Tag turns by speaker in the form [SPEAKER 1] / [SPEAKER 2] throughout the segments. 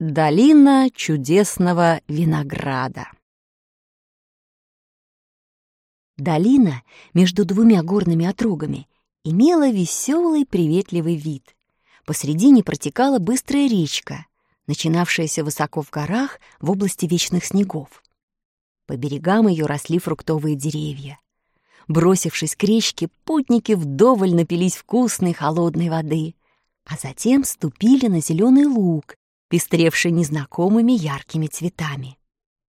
[SPEAKER 1] Долина чудесного винограда. Долина между двумя горными отрогами имела веселый приветливый вид. Посредине протекала быстрая речка, начинавшаяся высоко в горах в области вечных снегов. По берегам ее росли фруктовые деревья. Бросившись к речке, путники вдоволь напились вкусной холодной воды, а затем ступили на зеленый луг, пестревший незнакомыми яркими цветами.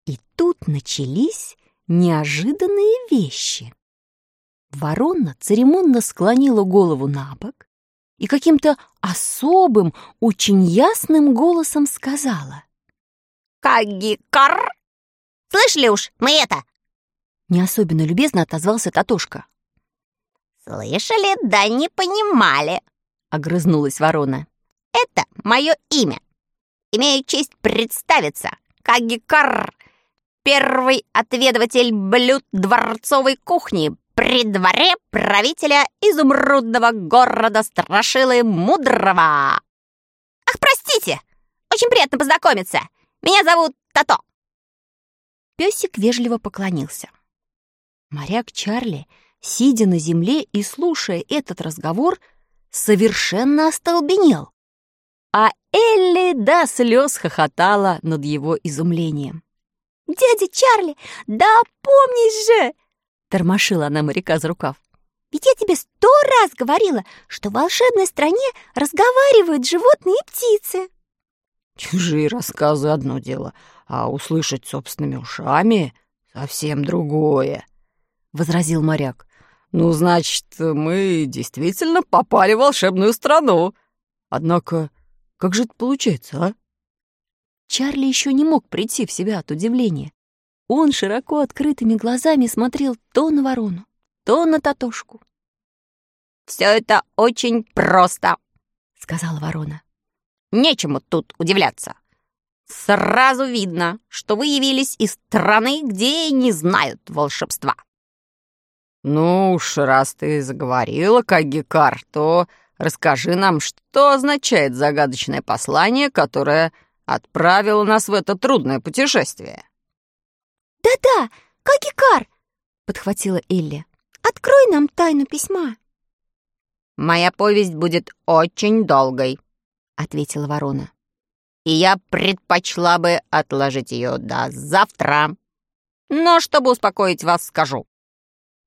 [SPEAKER 1] И тут начались неожиданные вещи. Ворона церемонно склонила голову на бок и каким-то особым, очень ясным голосом сказала.
[SPEAKER 2] «Кагикар! Слышали уж мы это?»
[SPEAKER 1] Не особенно любезно отозвался Татошка.
[SPEAKER 2] «Слышали, да не понимали», — огрызнулась ворона. «Это мое имя. Имею честь представиться. Кагикар, первый отведыватель блюд дворцовой кухни при дворе правителя изумрудного города Страшилы Мудрого. Ах, простите! Очень приятно познакомиться. Меня зовут Тато.
[SPEAKER 1] Песик вежливо поклонился. Моряк Чарли, сидя на земле и слушая этот разговор, совершенно остолбенел а Элли до слез хохотала над его изумлением.
[SPEAKER 3] «Дядя Чарли, да помнишь же!» — тормошила она моряка за рукав. «Ведь я тебе сто раз говорила, что в волшебной стране разговаривают животные и птицы!»
[SPEAKER 4] «Чужие рассказы — одно дело, а услышать собственными ушами — совсем другое», — возразил моряк. «Ну, значит, мы действительно попали в волшебную страну. Однако как же это получается, а?»
[SPEAKER 1] Чарли еще не мог прийти в себя от удивления. Он широко открытыми глазами смотрел то на ворону, то на Татошку.
[SPEAKER 2] «Все это очень просто», — сказала
[SPEAKER 1] ворона.
[SPEAKER 2] «Нечему тут удивляться. Сразу видно, что вы явились из страны, где не знают волшебства».
[SPEAKER 4] «Ну уж, раз ты заговорила, Кагикар, то Расскажи нам, что означает загадочное послание, которое отправило нас в это трудное путешествие?»
[SPEAKER 3] «Да-да, Кагикар!» — подхватила Элли. «Открой нам тайну письма!»
[SPEAKER 2] «Моя повесть будет очень долгой», — ответила ворона. «И я предпочла бы отложить ее до завтра. Но чтобы успокоить вас, скажу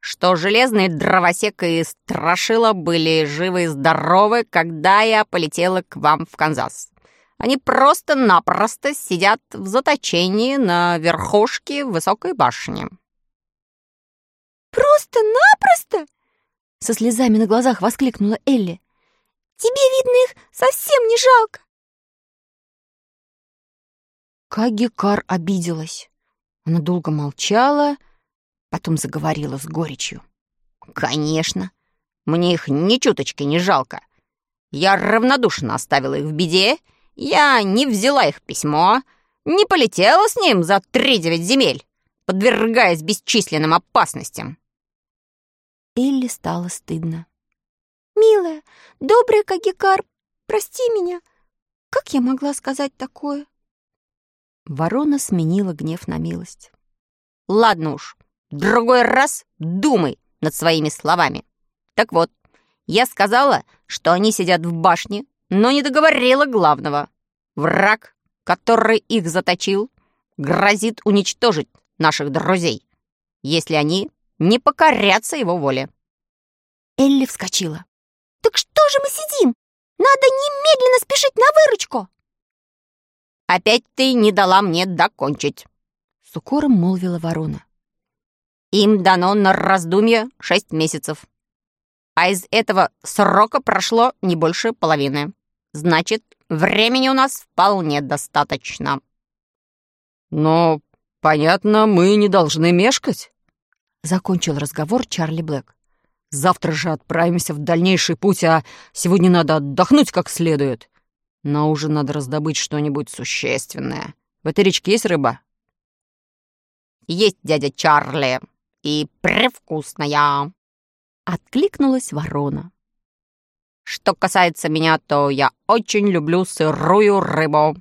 [SPEAKER 2] что железный дровосек и страшила были живы и здоровы, когда я полетела к вам в Канзас. Они просто-напросто сидят в заточении на верхушке высокой башни.
[SPEAKER 3] «Просто-напросто?» — со слезами на глазах воскликнула Элли. «Тебе, видно, их совсем не жалко».
[SPEAKER 1] Кагикар обиделась. Она долго молчала, — Потом заговорила с горечью.
[SPEAKER 2] «Конечно. Мне их ни чуточки не жалко. Я равнодушно оставила их в беде. Я не взяла их письмо, не полетела с ним за три девять земель, подвергаясь бесчисленным опасностям».
[SPEAKER 1] Элли стало стыдно.
[SPEAKER 3] «Милая, добрая Кагикар, прости меня. Как я могла сказать такое?»
[SPEAKER 1] Ворона сменила гнев на милость.
[SPEAKER 2] «Ладно уж, другой раз думай над своими словами. Так вот, я сказала, что они сидят в башне, но не договорила главного. Враг, который их заточил, грозит уничтожить наших друзей, если они не покорятся его воле.
[SPEAKER 1] Элли вскочила.
[SPEAKER 3] «Так что же мы сидим? Надо немедленно спешить на выручку!»
[SPEAKER 2] «Опять ты не дала мне докончить!»
[SPEAKER 1] С укором молвила ворона.
[SPEAKER 2] Им дано на раздумье шесть месяцев. А из этого срока прошло не больше половины. Значит, времени у нас вполне достаточно.
[SPEAKER 4] Но, понятно, мы не должны мешкать.
[SPEAKER 1] Закончил разговор Чарли Блэк.
[SPEAKER 4] Завтра же отправимся в дальнейший путь, а сегодня надо отдохнуть как следует. На ужин надо раздобыть что-нибудь существенное. В этой речке есть рыба?
[SPEAKER 2] Есть, дядя Чарли и привкусная!» Откликнулась ворона. «Что касается меня, то я очень люблю сырую рыбу.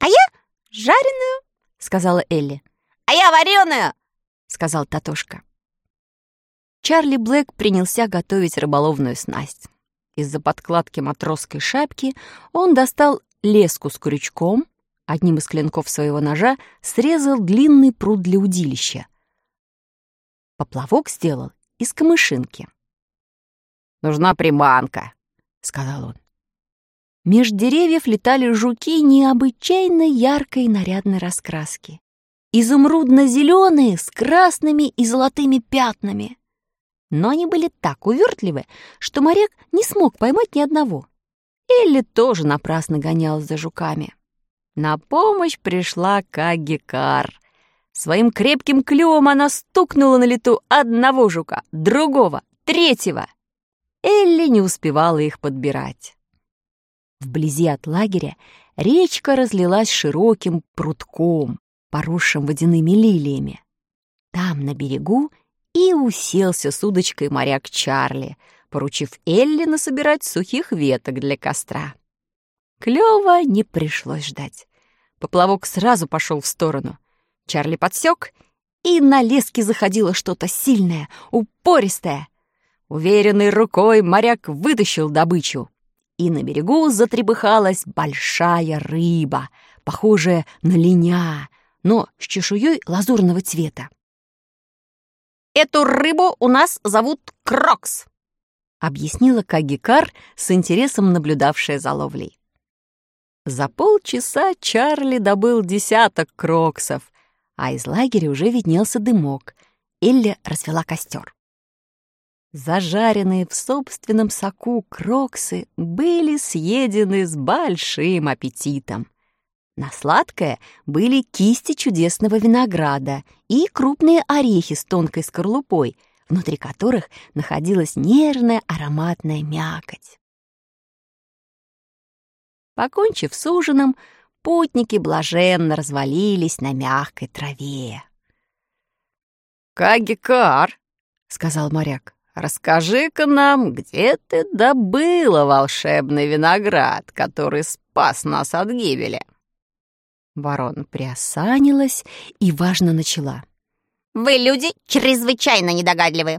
[SPEAKER 3] «А я жареную», — сказала Элли.
[SPEAKER 2] «А я вареную», —
[SPEAKER 3] сказал Татошка. Чарли Блэк принялся готовить рыболовную снасть. Из-за подкладки матросской шапки он достал леску с крючком, одним из клинков своего ножа срезал длинный пруд для удилища. Поплавок сделал из камышинки.
[SPEAKER 4] «Нужна приманка», — сказал он.
[SPEAKER 3] Меж деревьев летали жуки необычайно яркой нарядной раскраски. Изумрудно-зеленые с красными и золотыми пятнами. Но они были так увертливы, что моряк не смог поймать ни одного. Элли тоже напрасно гонялась за жуками. На помощь пришла Кагикар. Своим крепким клювом она стукнула на лету одного жука, другого, третьего. Элли не успевала их подбирать. Вблизи от лагеря речка разлилась широким прутком, поросшим водяными лилиями. Там, на берегу, и уселся с удочкой моряк Чарли, поручив Элли насобирать сухих веток для костра. Клёва не пришлось ждать. Поплавок сразу пошел в сторону. Чарли подсек, и на леске заходило что-то сильное, упористое. Уверенной рукой моряк вытащил добычу и на берегу затребыхалась большая рыба, похожая на линя, но с чешуей лазурного цвета.
[SPEAKER 2] «Эту рыбу у нас зовут Крокс», —
[SPEAKER 3] объяснила Кагикар, с интересом наблюдавшая за ловлей. За полчаса Чарли добыл десяток кроксов, а из лагеря уже виднелся дымок. Элли развела костер. Зажаренные в собственном соку кроксы были съедены с большим аппетитом. На сладкое были кисти чудесного винограда и крупные орехи с тонкой скорлупой, внутри которых находилась нежная ароматная мякоть. Покончив с ужином, путники блаженно развалились на мягкой траве.
[SPEAKER 4] «Кагикар», — сказал моряк, Расскажи-ка нам, где ты добыла волшебный виноград, который спас нас от гибели?»
[SPEAKER 3] Ворона приосанилась и важно начала.
[SPEAKER 2] «Вы, люди, чрезвычайно недогадливы.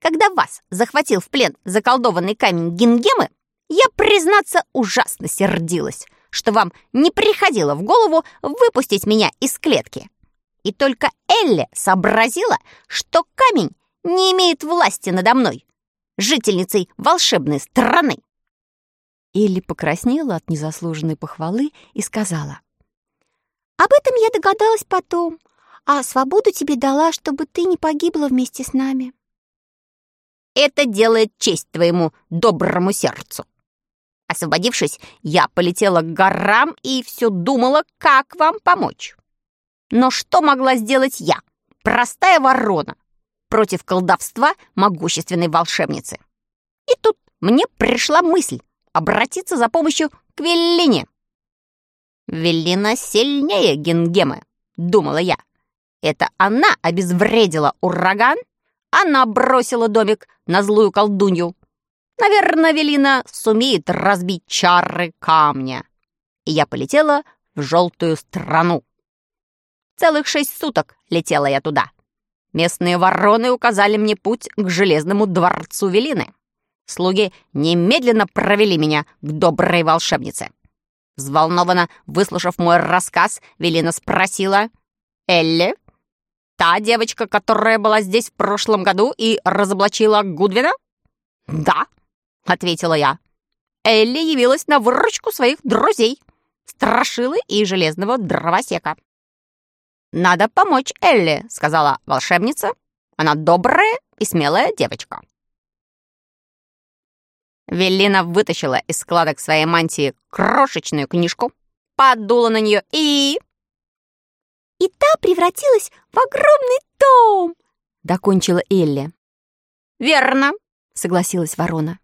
[SPEAKER 2] Когда вас захватил в плен заколдованный камень Гингемы, я, признаться, ужасно сердилась, что вам не приходило в голову выпустить меня из клетки. И только Элли сообразила, что камень не имеет власти надо мной, жительницей волшебной страны.
[SPEAKER 3] Элли покраснела от незаслуженной похвалы и сказала. «Об этом я догадалась потом, а свободу тебе дала, чтобы ты не погибла вместе с нами».
[SPEAKER 2] «Это делает честь твоему доброму сердцу». Освободившись, я полетела к горам и все думала, как вам помочь. Но что могла сделать я, простая ворона, против колдовства могущественной волшебницы. И тут мне пришла мысль обратиться за помощью к Веллине. «Веллина сильнее Гингемы», — думала я. Это она обезвредила ураган, она бросила домик на злую колдунью. Наверное, Велина сумеет разбить чары камня. И я полетела в желтую страну. Целых шесть суток летела я туда. Местные вороны указали мне путь к железному дворцу Велины. Слуги немедленно провели меня к доброй волшебнице. Взволнованно выслушав мой рассказ, Велина спросила, «Элли, та девочка, которая была здесь в прошлом году и разоблачила Гудвина?» «Да», — ответила я. Элли явилась на выручку своих друзей, Страшилы и Железного Дровосека. «Надо помочь Элли», — сказала волшебница. «Она добрая и смелая девочка». Веллина вытащила из складок своей мантии крошечную книжку, подула на нее и...
[SPEAKER 3] «И та превратилась в огромный том!» — докончила Элли.
[SPEAKER 2] «Верно», —
[SPEAKER 3] согласилась ворона.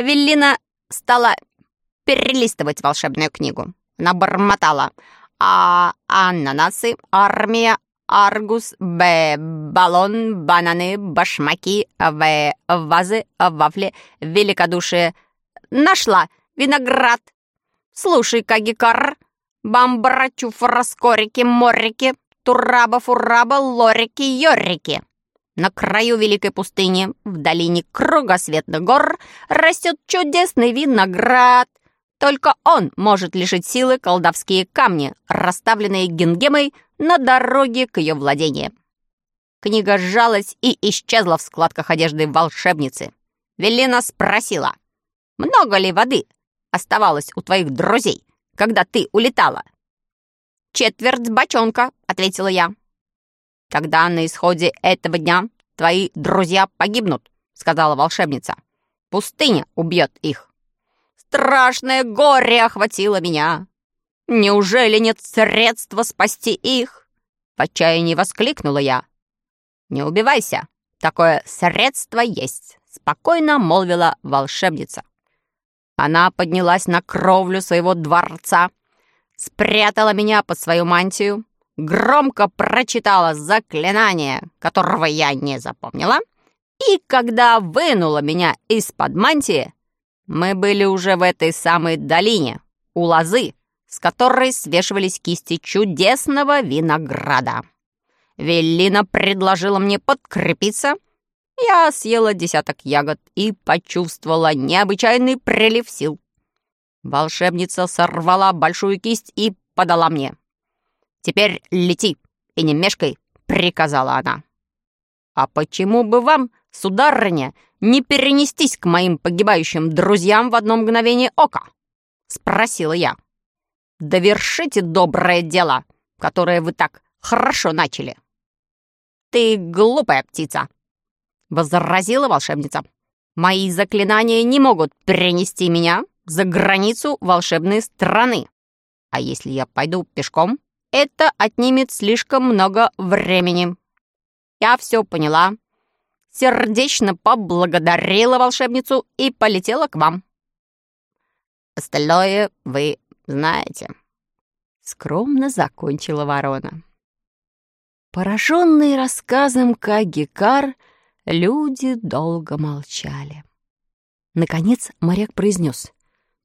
[SPEAKER 2] Веллина стала перелистывать волшебную книгу. Она бормотала а ананасы, армия, аргус, б, баллон, бананы, башмаки, в, вазы, вафли, великодушие. Нашла виноград. Слушай, Кагикар, Бамбарачуфраскорики, морики, тураба-фураба, лорики-йорики. На краю великой пустыни, в долине кругосветных гор, растет чудесный виноград. Только он может лишить силы колдовские камни, расставленные Гингемой на дороге к ее владениям. Книга сжалась и исчезла в складках одежды волшебницы. Велина спросила, «Много ли воды оставалось у твоих друзей, когда ты улетала?» «Четверть бочонка», — ответила я. «Тогда на исходе этого дня твои друзья погибнут», — сказала волшебница. «Пустыня убьет их». Страшное горе охватило меня. Неужели нет средства спасти их? В отчаянии воскликнула я. «Не убивайся, такое средство есть», — спокойно молвила волшебница. Она поднялась на кровлю своего дворца, спрятала меня под свою мантию, громко прочитала заклинание, которого я не запомнила, и когда вынула меня из-под мантии, мы были уже в этой самой долине, у лозы, с которой свешивались кисти чудесного винограда. Веллина предложила мне подкрепиться. Я съела десяток ягод и почувствовала необычайный прилив сил. Волшебница сорвала большую кисть и подала мне. «Теперь лети и не мешкай», — приказала она. «А почему бы вам, сударыня, не перенестись к моим погибающим друзьям в одно мгновение ока?» — спросила я. «Довершите доброе дело, которое вы так хорошо начали». «Ты глупая птица», — возразила волшебница. «Мои заклинания не могут перенести меня за границу волшебной страны. А если я пойду пешком, это отнимет слишком много времени. Я все поняла, сердечно поблагодарила волшебницу и полетела к вам. Остальное вы знаете. Скромно закончила ворона.
[SPEAKER 1] Пораженные рассказом Кагикар, люди долго молчали. Наконец моряк произнес.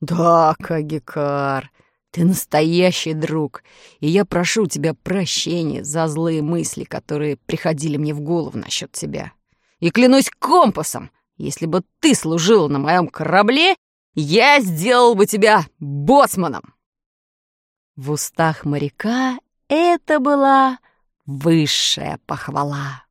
[SPEAKER 4] «Да, Кагикар, ты настоящий друг, и я прошу тебя прощения за злые мысли, которые приходили мне в голову насчет тебя. И клянусь компасом, если бы ты служил на моем корабле, я сделал бы тебя боцманом!»
[SPEAKER 1] В устах моряка это была высшая похвала.